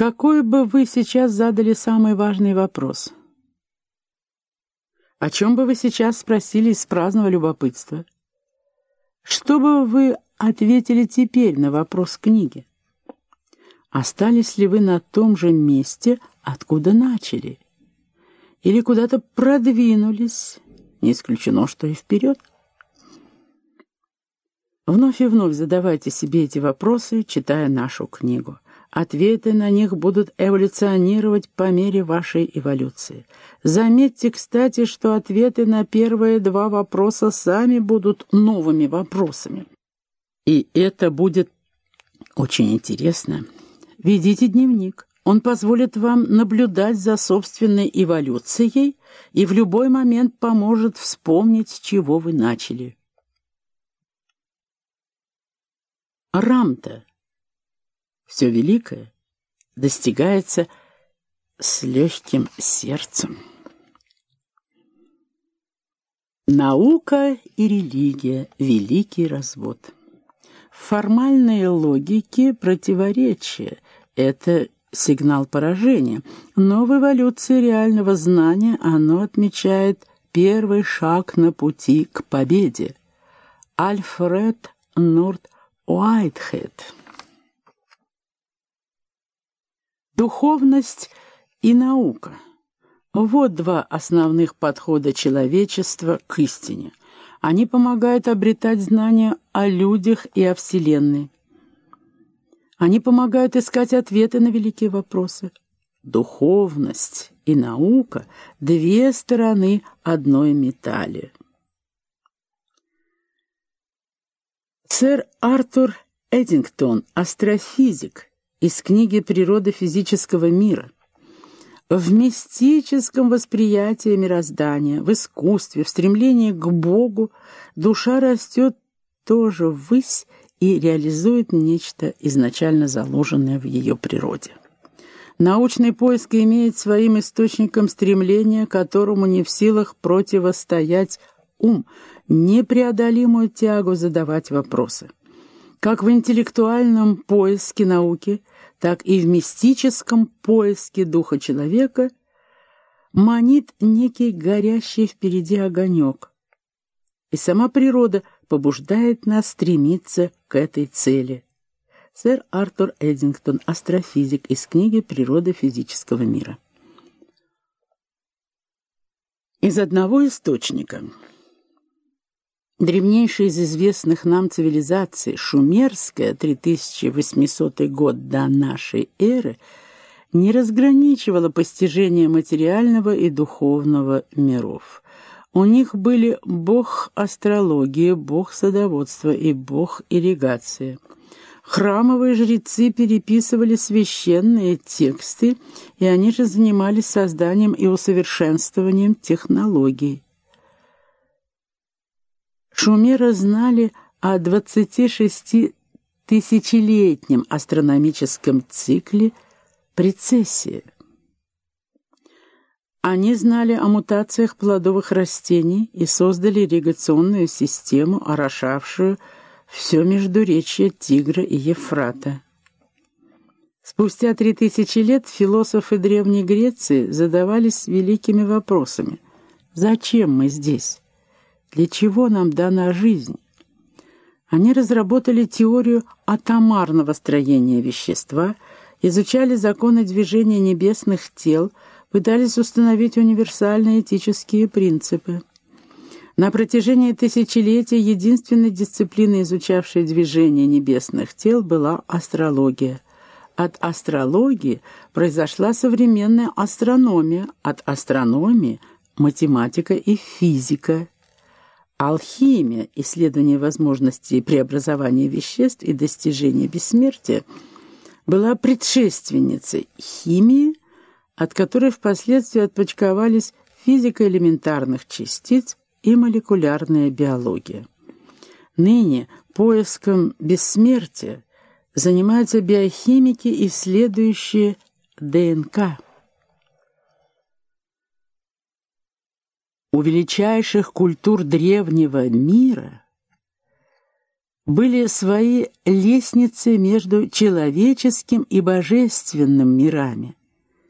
Какой бы вы сейчас задали самый важный вопрос? О чем бы вы сейчас спросили из праздного любопытства? Что бы вы ответили теперь на вопрос книги? Остались ли вы на том же месте, откуда начали? Или куда-то продвинулись? Не исключено, что и вперед. Вновь и вновь задавайте себе эти вопросы, читая нашу книгу. Ответы на них будут эволюционировать по мере вашей эволюции. Заметьте, кстати, что ответы на первые два вопроса сами будут новыми вопросами. И это будет очень интересно. Ведите дневник. Он позволит вам наблюдать за собственной эволюцией и в любой момент поможет вспомнить, с чего вы начали. Рамта. Все великое достигается с легким сердцем. Наука и религия — великий развод. В формальной логике противоречие — это сигнал поражения, но в эволюции реального знания оно отмечает первый шаг на пути к победе. Альфред Норт Уайтхед Духовность и наука – вот два основных подхода человечества к истине. Они помогают обретать знания о людях и о Вселенной. Они помогают искать ответы на великие вопросы. Духовность и наука – две стороны одной медали. Сэр Артур Эдингтон, астрофизик – из книги «Природа физического мира». В мистическом восприятии мироздания, в искусстве, в стремлении к Богу душа растет тоже ввысь и реализует нечто изначально заложенное в ее природе. Научный поиск имеет своим источником стремление, которому не в силах противостоять ум, непреодолимую тягу задавать вопросы. Как в интеллектуальном поиске науки, так и в мистическом поиске духа человека манит некий горящий впереди огонек. И сама природа побуждает нас стремиться к этой цели. Сэр Артур Эдингтон, астрофизик, из книги «Природа физического мира». Из одного источника – Древнейшая из известных нам цивилизаций, шумерская, 3800 год до нашей эры, не разграничивала постижение материального и духовного миров. У них были бог астрологии, бог садоводства и бог ирригации. Храмовые жрецы переписывали священные тексты, и они же занимались созданием и усовершенствованием технологий. Шумеры знали о 26-тысячелетнем астрономическом цикле прецессии. Они знали о мутациях плодовых растений и создали ирригационную систему, орошавшую все междуречье Тигра и Ефрата. Спустя три тысячи лет философы Древней Греции задавались великими вопросами. Зачем мы здесь? Для чего нам дана жизнь? Они разработали теорию атомарного строения вещества, изучали законы движения небесных тел, пытались установить универсальные этические принципы. На протяжении тысячелетий единственной дисциплиной, изучавшей движение небесных тел, была астрология. От астрологии произошла современная астрономия, от астрономии – математика и физика – Алхимия, исследование возможностей преобразования веществ и достижения бессмертия, была предшественницей химии, от которой впоследствии отпочковались физика элементарных частиц и молекулярная биология. Ныне поиском бессмертия занимаются биохимики, исследующие ДНК. У величайших культур древнего мира были свои лестницы между человеческим и божественным мирами.